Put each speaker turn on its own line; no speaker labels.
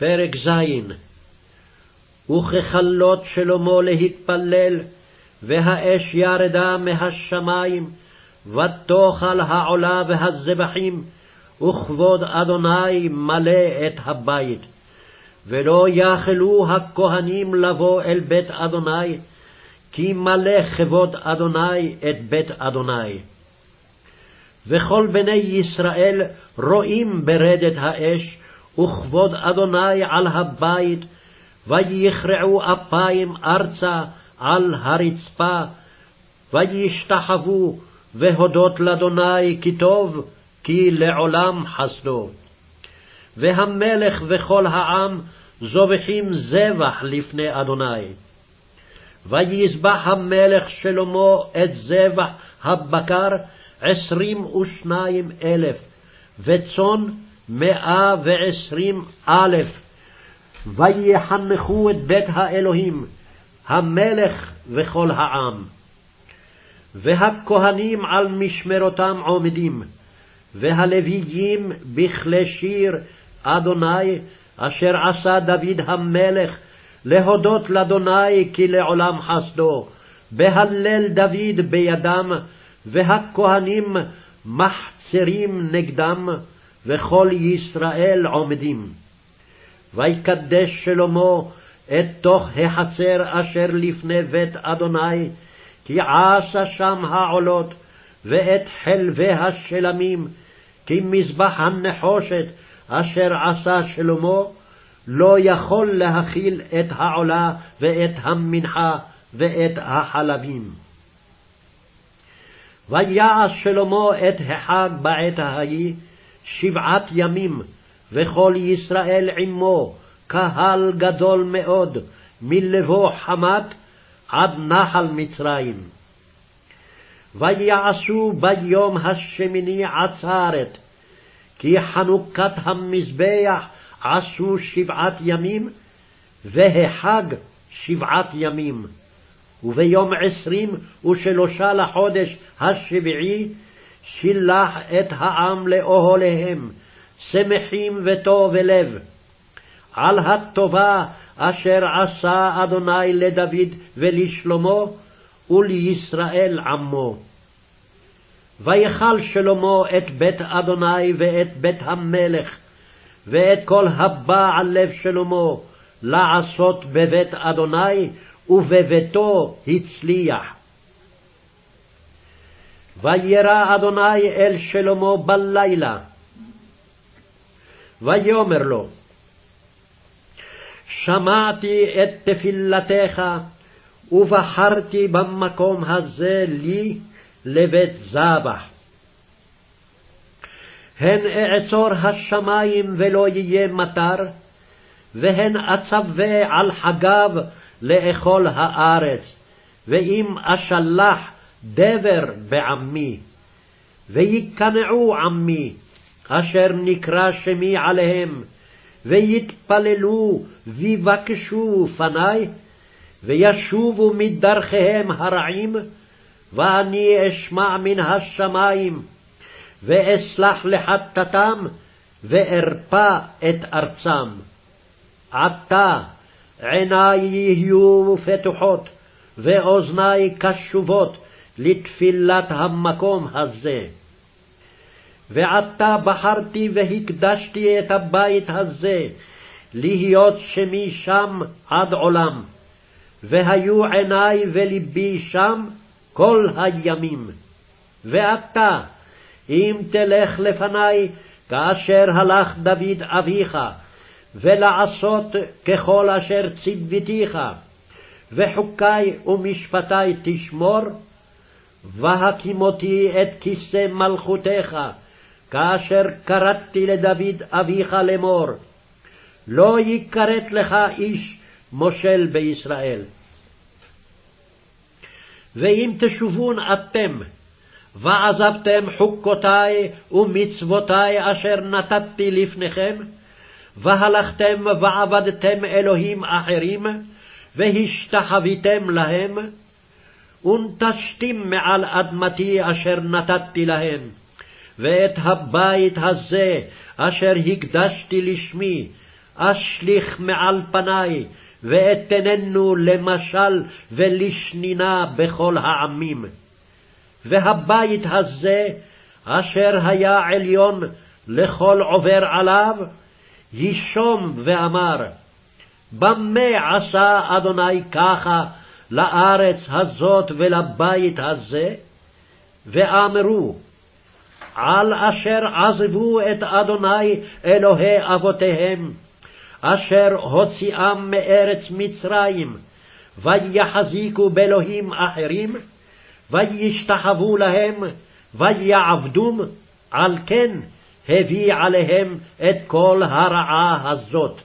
פרק ז. וככלות שלמה להתפלל, והאש ירדה מהשמים, ותאכל העולה והזבחים, וכבוד אדוני מלא את הבית. ולא יכלו הכהנים לבוא אל בית אדוני, כי מלא כבוד אדוני את בית אדוני. וכל בני ישראל רואים ברדת האש, וכבוד אדוני על הבית, ויכרעו אפיים ארצה על הרצפה, וישתחוו, והודות לאדוני כי טוב, כי לעולם חסדו. והמלך וכל העם זובחים זבח לפני אדוני. ויזבח המלך שלמה את זבח הבקר עשרים ושניים אלף, וצאן מאה ועשרים אלף. ויחנכו את בית האלוהים, המלך וכל העם. והכהנים על משמרותם עומדים, והלוויים בכלי שיר אדוני, אשר עשה דוד המלך, להודות לאדוני כי לעולם חסדו, בהלל דוד בידם, והכהנים מחצרים נגדם, וכל ישראל עומדים. ויקדש שלמה את תוך החצר אשר לפני בית אדוני, כי עשה שם העולות, ואת חלבי השלמים, כי מזבח הנחושת אשר עשה שלמה, לא יכול להכיל את העולה ואת המנחה ואת החלבים. ויעש שלמה את החג בעת ההיא שבעת ימים, וכל ישראל עמו, קהל גדול מאוד, מלבוא חמת עד נחל מצרים. ויעשו ביום השמיני עצרת, כי חנוכת המזבח עשו שבעת ימים, והחג שבעת ימים. וביום עשרים ושלושה לחודש השביעי שילח את העם לאוהליהם, שמחים וטוב לב, על הטובה אשר עשה אדוני לדוד ולשלמה ולישראל עמו. ויכל שלמה את בית אדוני ואת בית המלך, ואת כל הבא על לב שלמה, לעשות בבית אדוני, ובביתו הצליח. וירא אדוני אל שלמה בלילה, ויאמר לו, שמעתי את תפילתך, ובחרתי במקום הזה לי לבית זבח. הן אעצור השמים ולא יהיה מטר, והן אצווה על חגיו לאכול הארץ, ואם אשלח דבר בעמי. ויקנעו עמי, אשר נקרא שמי עליהם, ויתפללו ויבקשו פני, וישובו מדרכיהם הרעים, ואני אשמע מן השמים, ואסלח לחטאתם, וארפא את ארצם. עתה עיני יהיו פתוחות, ואוזני קשובות לתפילת המקום הזה. ועתה בחרתי והקדשתי את הבית הזה, להיות שמי שם עד עולם. והיו עיני ולבי שם כל הימים. ואתה, אם תלך לפני, כאשר הלך דוד אביך, ולעשות ככל אשר ציוותיך, וחוקי ומשפטי תשמור, והקימותי את כיסא מלכותך, כאשר קראתי לדוד אביך לאמור, לא יכרת לך איש מושל בישראל. ואם תשובון אתם, ועזבתם חוקותי ומצוותי אשר נתתי לפניכם, והלכתם ועבדתם אלוהים אחרים, והשתחוויתם להם, ונטשתם מעל אדמתי אשר נתתי להם, ואת הבית הזה אשר הקדשתי לשמי, אשליך מעל פני, ואתננו למשל ולשנינה בכל העמים. והבית הזה, אשר היה עליון לכל עובר עליו, יישום ואמר, במה עשה אדוני ככה לארץ הזאת ולבית הזה? ואמרו, על אשר עזבו את אדוני אלוהי אבותיהם, אשר הוציאם מארץ מצרים, ויחזיקו באלוהים אחרים, וישתחוו להם, ויעבדום, על כן הביא עליהם את כל הרעה הזאת.